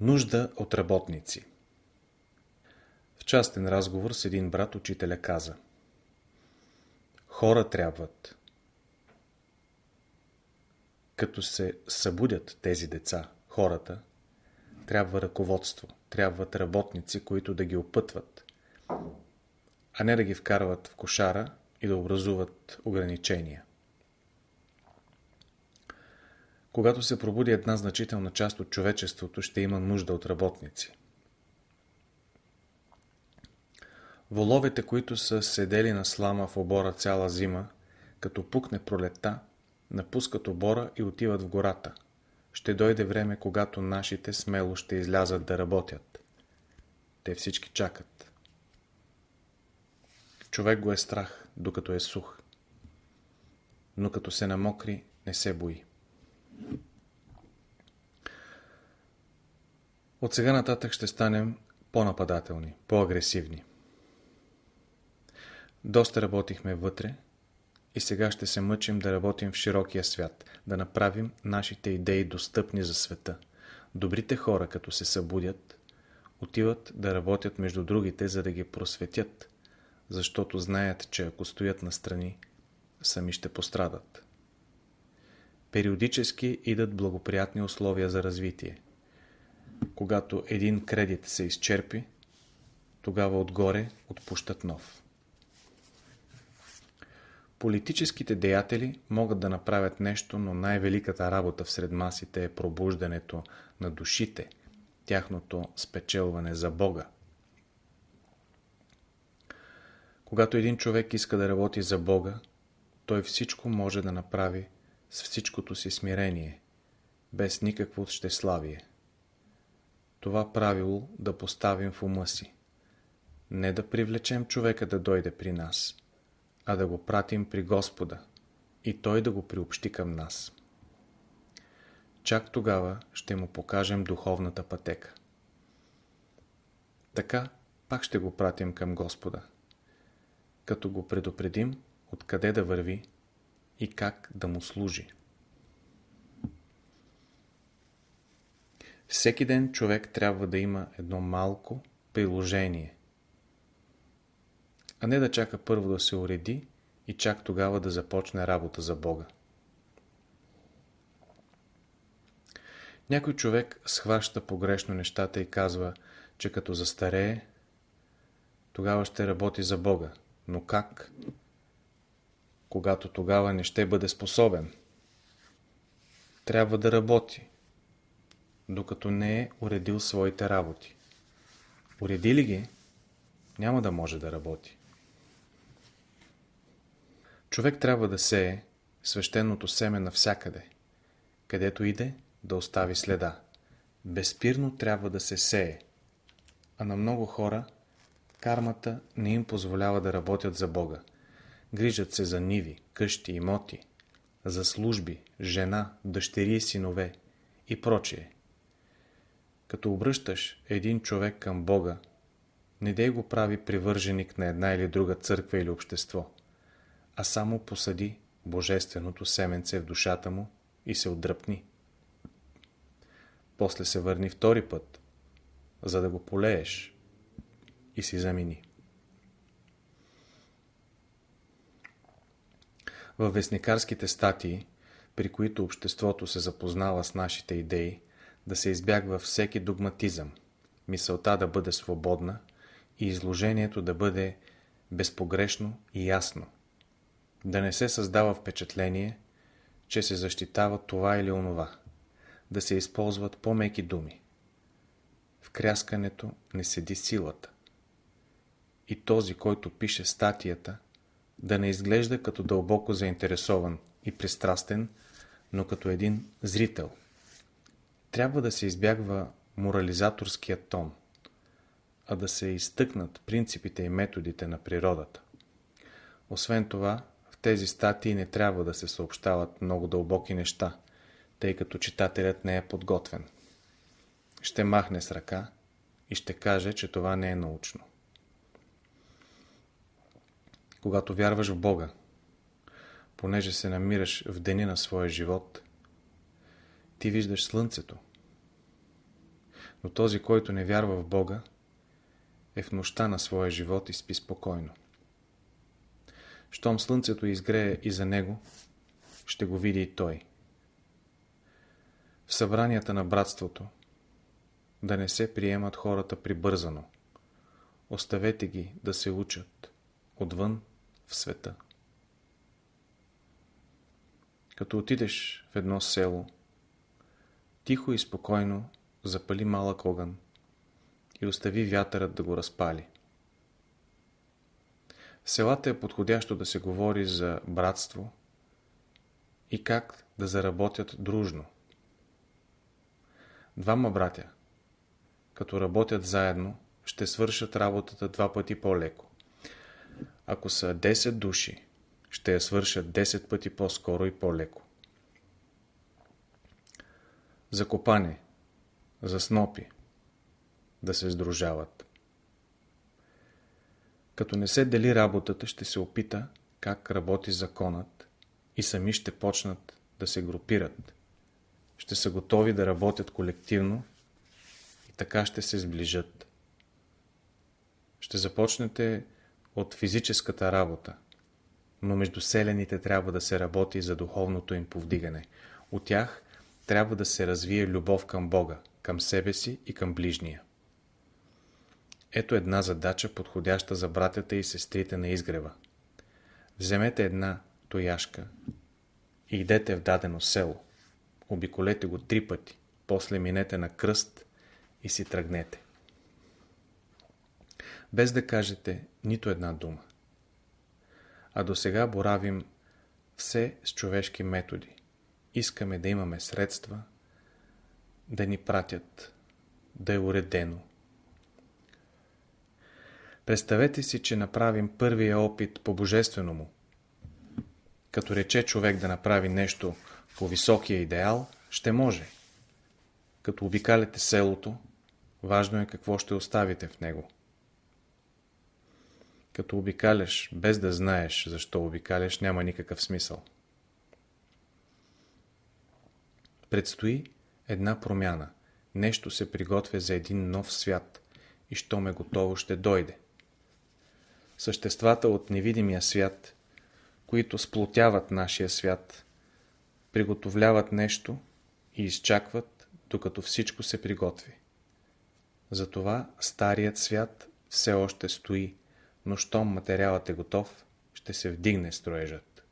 Нужда от работници В частен разговор с един брат учителя каза Хора трябват. Като се събудят тези деца, хората, трябва ръководство, трябват работници, които да ги опътват, а не да ги вкарват в кошара и да образуват ограничения. Когато се пробуди една значителна част от човечеството, ще има нужда от работници. Воловете, които са седели на слама в обора цяла зима, като пукне пролета, напускат обора и отиват в гората. Ще дойде време, когато нашите смело ще излязат да работят. Те всички чакат. Човек го е страх, докато е сух. Но като се намокри, не се бои. От сега нататък ще станем по-нападателни, по-агресивни. Доста работихме вътре и сега ще се мъчим да работим в широкия свят, да направим нашите идеи достъпни за света. Добрите хора, като се събудят, отиват да работят между другите, за да ги просветят, защото знаят, че ако стоят настрани, сами ще пострадат. Периодически идат благоприятни условия за развитие. Когато един кредит се изчерпи, тогава отгоре отпущат нов. Политическите деятели могат да направят нещо, но най-великата работа всред масите е пробуждането на душите, тяхното спечелване за Бога. Когато един човек иска да работи за Бога, той всичко може да направи с всичкото си смирение, без никакво щеславие. Това правило да поставим в ума си. Не да привлечем човека да дойде при нас, а да го пратим при Господа и Той да го приобщи към нас. Чак тогава ще му покажем духовната пътека. Така пак ще го пратим към Господа, като го предупредим откъде да върви и как да му служи. Всеки ден човек трябва да има едно малко приложение, а не да чака първо да се уреди и чак тогава да започне работа за Бога. Някой човек схваща погрешно нещата и казва, че като застарее, тогава ще работи за Бога. Но как? Когато тогава не ще бъде способен. Трябва да работи, докато не е уредил своите работи. Уреди ли ги, няма да може да работи. Човек трябва да сее свещеното семе навсякъде, където иде да остави следа. Безпирно трябва да се сее, а на много хора кармата не им позволява да работят за Бога. Грижат се за ниви, къщи, имоти, за служби, жена, дъщери и синове и прочие. Като обръщаш един човек към Бога, не дей го прави привърженик на една или друга църква или общество, а само посади божественото семенце в душата му и се отдръпни. После се върни втори път, за да го полееш и си замини. Във вестникарските статии, при които обществото се запознава с нашите идеи, да се избягва всеки догматизъм, мисълта да бъде свободна и изложението да бъде безпогрешно и ясно. Да не се създава впечатление, че се защитава това или онова. Да се използват по-меки думи. В кряскането не седи силата. И този, който пише статията, да не изглежда като дълбоко заинтересован и пристрастен, но като един зрител. Трябва да се избягва морализаторския тон, а да се изтъкнат принципите и методите на природата. Освен това, в тези статии не трябва да се съобщават много дълбоки неща, тъй като читателят не е подготвен. Ще махне с ръка и ще каже, че това не е научно когато вярваш в Бога, понеже се намираш в дени на своя живот, ти виждаш слънцето. Но този, който не вярва в Бога, е в нощта на своя живот и спи спокойно. Щом слънцето изгрее и за него, ще го види и той. В събранията на братството да не се приемат хората прибързано. Оставете ги да се учат отвън в света. Като отидеш в едно село, тихо и спокойно запали малък огън и остави вятърът да го разпали. В селата е подходящо да се говори за братство и как да заработят дружно. Двама братя, като работят заедно, ще свършат работата два пъти по-леко. Ако са 10 души, ще я свършат 10 пъти по-скоро и по-леко. За копане, за снопи, да се сдружават. Като не се дели работата, ще се опита как работи законът и сами ще почнат да се групират. Ще са готови да работят колективно и така ще се сближат. Ще започнете от физическата работа, но между селените трябва да се работи за духовното им повдигане. От тях трябва да се развие любов към Бога, към себе си и към ближния. Ето една задача, подходяща за братята и сестрите на изгрева. Вземете една тояшка и идете в дадено село. Обиколете го три пъти, после минете на кръст и си тръгнете. Без да кажете нито една дума. А до сега боравим все с човешки методи. Искаме да имаме средства, да ни пратят, да е уредено, Представете си, че направим първия опит по божествено му. Като рече човек да направи нещо по високия идеал, ще може. Като обикаляте селото, важно е какво ще оставите в него. Като обикаляш без да знаеш защо обикаляш, няма никакъв смисъл. Предстои една промяна. Нещо се приготвя за един нов свят и що ме готово ще дойде съществата от невидимия свят, които сплотяват нашия свят, приготовляват нещо и изчакват, докато всичко се приготви. Затова старият свят все още стои, но щом материалът е готов, ще се вдигне строежът.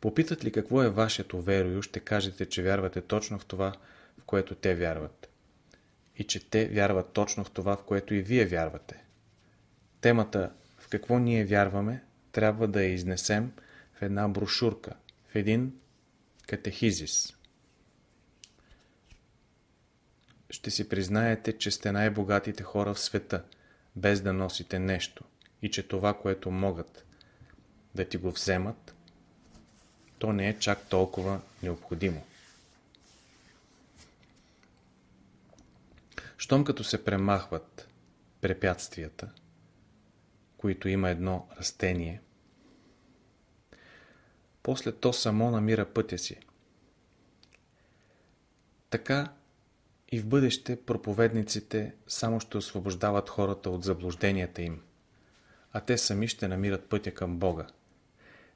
Попитат ли какво е вашето верою, ще кажете, че вярвате точно в това, в което те вярват и че те вярват точно в това, в което и вие вярвате. Темата в какво ние вярваме трябва да я изнесем в една брошурка, в един катехизис. Ще си признаете, че сте най-богатите хора в света, без да носите нещо и че това, което могат да ти го вземат, то не е чак толкова необходимо. Щом като се премахват препятствията, които има едно растение, после то само намира пътя си. Така и в бъдеще проповедниците само ще освобождават хората от заблужденията им, а те сами ще намират пътя към Бога.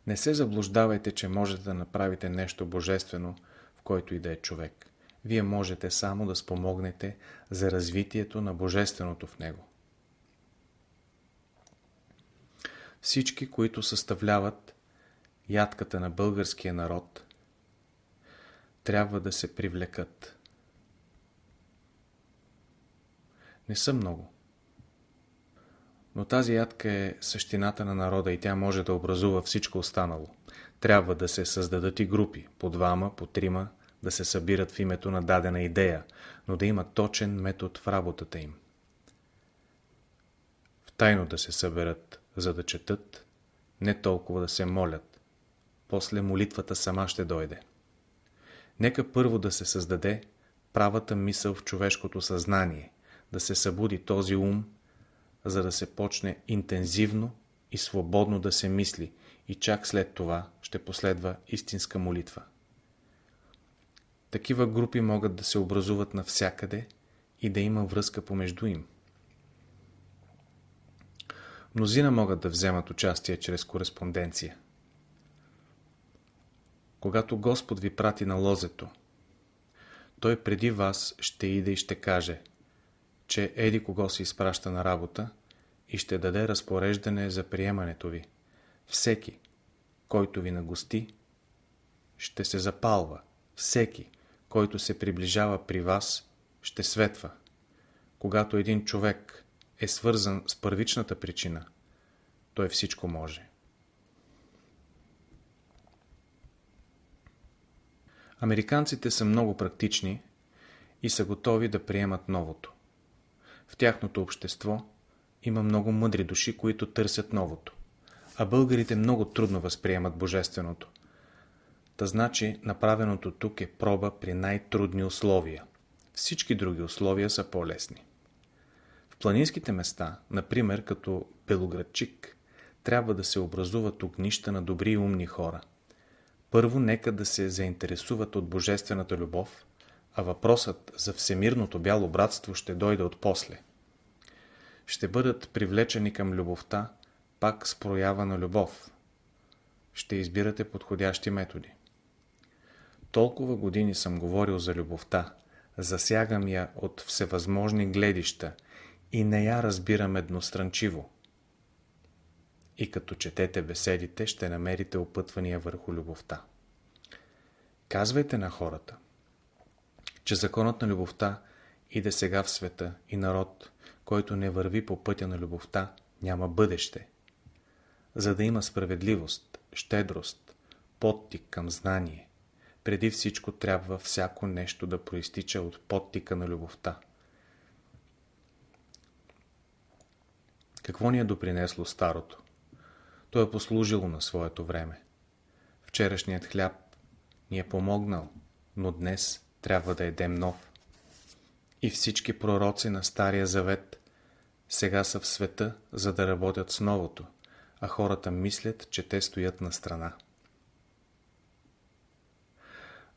Не се заблуждавайте, че можете да направите нещо божествено, в който и да е човек вие можете само да спомогнете за развитието на Божественото в него. Всички, които съставляват ядката на българския народ, трябва да се привлекат. Не са много. Но тази ядка е същината на народа и тя може да образува всичко останало. Трябва да се създадат и групи, по двама, по трима, да се събират в името на дадена идея, но да има точен метод в работата им. В тайно да се съберат, за да четат, не толкова да се молят. После молитвата сама ще дойде. Нека първо да се създаде правата мисъл в човешкото съзнание, да се събуди този ум, за да се почне интензивно и свободно да се мисли и чак след това ще последва истинска молитва. Такива групи могат да се образуват навсякъде и да има връзка помежду им. Мнозина могат да вземат участие чрез кореспонденция. Когато Господ ви прати на лозето, Той преди вас ще иде и ще каже, че еди кого се изпраща на работа и ще даде разпореждане за приемането ви. Всеки, който ви нагости, ще се запалва. Всеки, който се приближава при вас, ще светва. Когато един човек е свързан с първичната причина, той всичко може. Американците са много практични и са готови да приемат новото. В тяхното общество има много мъдри души, които търсят новото. А българите много трудно възприемат божественото. Та значи направеното тук е проба при най-трудни условия. Всички други условия са по-лесни. В планинските места, например като Белоградчик, трябва да се образуват огнища на добри и умни хора. Първо нека да се заинтересуват от божествената любов, а въпросът за всемирното бяло братство ще дойде от после. Ще бъдат привлечени към любовта, пак с проява на любов. Ще избирате подходящи методи. Толкова години съм говорил за любовта, засягам я от всевъзможни гледища и не я разбирам едностранчиво. И като четете беседите, ще намерите опътвания върху любовта. Казвайте на хората, че законът на любовта иде сега в света и народ, който не върви по пътя на любовта, няма бъдеще. За да има справедливост, щедрост, подтик към знание, преди всичко трябва всяко нещо да проистича от подтика на любовта. Какво ни е допринесло старото? То е послужило на своето време. Вчерашният хляб ни е помогнал, но днес трябва да едем нов. И всички пророци на Стария Завет сега са в света, за да работят с новото, а хората мислят, че те стоят на страна.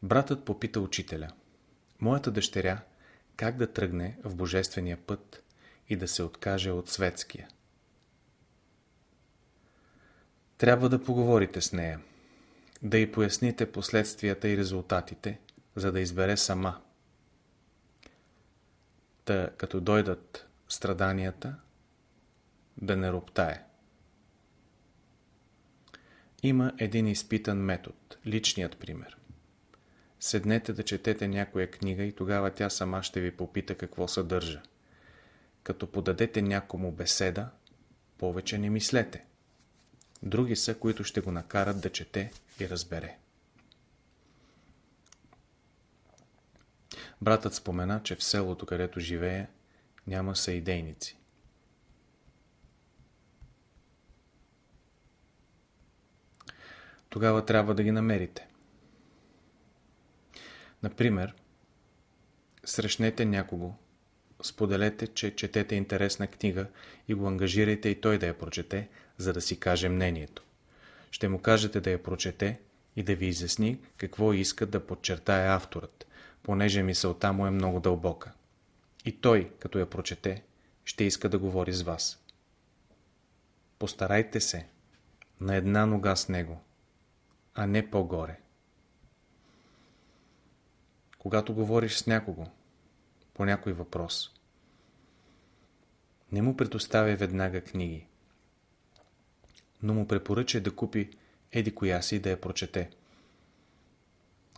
Братът попита учителя. Моята дъщеря как да тръгне в божествения път и да се откаже от светския? Трябва да поговорите с нея, да й поясните последствията и резултатите, за да избере сама. Та, като дойдат страданията, да не роптае. Има един изпитан метод, личният пример. Седнете да четете някоя книга и тогава тя сама ще ви попита какво съдържа. Като подадете някому беседа, повече не мислете. Други са, които ще го накарат да чете и разбере. Братът спомена, че в селото, където живее, няма съидейници. Тогава трябва да ги намерите. Например, срещнете някого, споделете, че четете интересна книга и го ангажирайте и той да я прочете, за да си каже мнението. Ще му кажете да я прочете и да ви изясни какво иска да подчертае авторът, понеже мисълта му е много дълбока. И той, като я прочете, ще иска да говори с вас. Постарайте се на една нога с него, а не по-горе. Когато говориш с някого по някой въпрос, не му предоставя веднага книги, но му препоръчай да купи еди коя си да я прочете,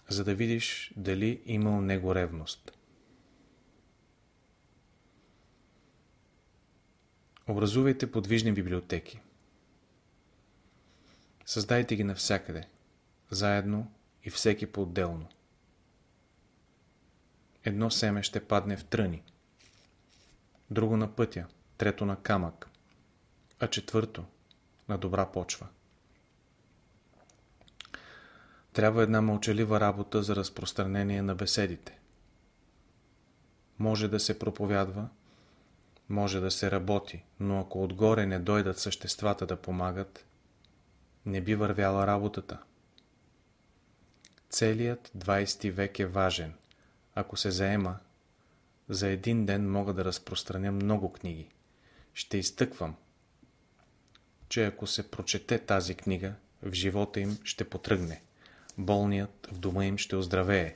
за да видиш дали има у него ревност. Образувайте подвижни библиотеки. Създайте ги навсякъде, заедно и всеки по-отделно. Едно семе ще падне в тръни, друго на пътя, трето на камък, а четвърто на добра почва. Трябва една мълчалива работа за разпространение на беседите. Може да се проповядва, може да се работи, но ако отгоре не дойдат съществата да помагат, не би вървяла работата. Целият 20 век е важен. Ако се заема, за един ден мога да разпространя много книги. Ще изтъквам, че ако се прочете тази книга, в живота им ще потръгне. Болният в дома им ще оздравее.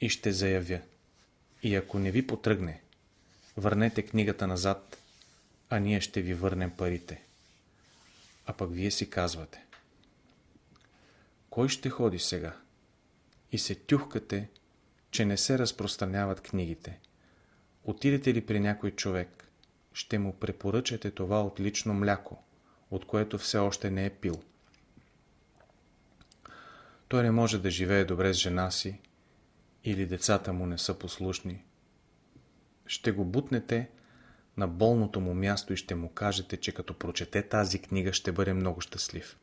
И ще заявя. И ако не ви потръгне, върнете книгата назад, а ние ще ви върнем парите. А пък вие си казвате. Кой ще ходи сега? И се тюхкате, че не се разпространяват книгите. Отидете ли при някой човек, ще му препоръчате това отлично мляко, от което все още не е пил. Той не може да живее добре с жена си, или децата му не са послушни. Ще го бутнете на болното му място и ще му кажете, че като прочете тази книга ще бъде много щастлив.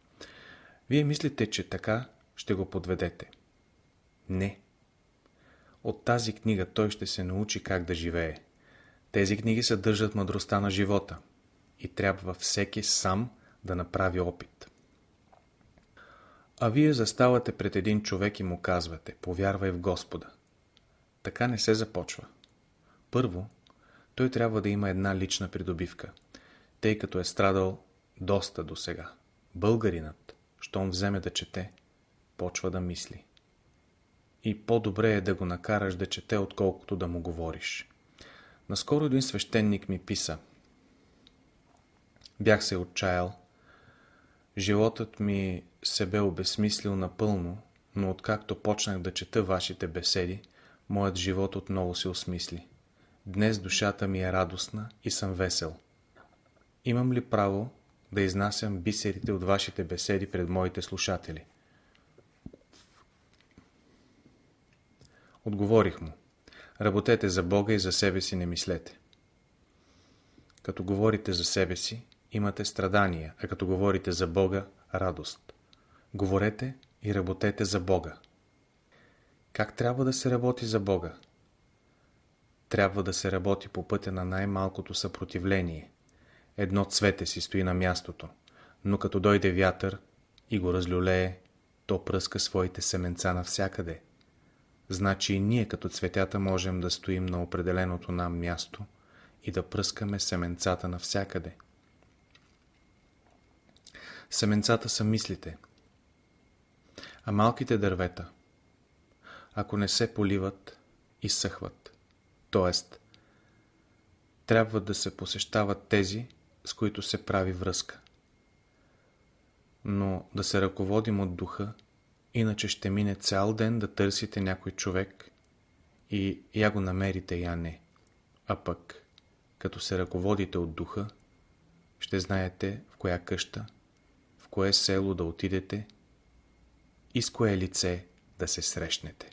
Вие мислите, че така ще го подведете. Не. От тази книга той ще се научи как да живее. Тези книги съдържат мъдростта на живота и трябва всеки сам да направи опит. А вие заставате пред един човек и му казвате, повярвай в Господа. Така не се започва. Първо, той трябва да има една лична придобивка, тъй като е страдал доста до сега. Българинът, щом вземе да чете, почва да мисли. И по-добре е да го накараш да чете, отколкото да му говориш. Наскоро един свещеник ми писа. Бях се отчаял. Животът ми се бе обесмислил напълно, но откакто почнах да чета вашите беседи, моят живот отново се осмисли. Днес душата ми е радостна и съм весел. Имам ли право да изнасям бисерите от вашите беседи пред моите слушатели? Отговорих му. Работете за Бога и за себе си не мислете. Като говорите за себе си, имате страдания, а като говорите за Бога, радост. Говорете и работете за Бога. Как трябва да се работи за Бога? Трябва да се работи по пътя на най-малкото съпротивление. Едно цвете си стои на мястото, но като дойде вятър и го разлюлее, то пръска своите семенца навсякъде. Значи и ние като цветята можем да стоим на определеното нам място и да пръскаме семенцата навсякъде. Семенцата са мислите. А малките дървета, ако не се поливат, изсъхват. Тоест, трябва да се посещават тези, с които се прави връзка. Но да се ръководим от духа Иначе ще мине цял ден да търсите някой човек и я го намерите, я не. А пък, като се ръководите от духа, ще знаете в коя къща, кое село да отидете и с кое лице да се срещнете.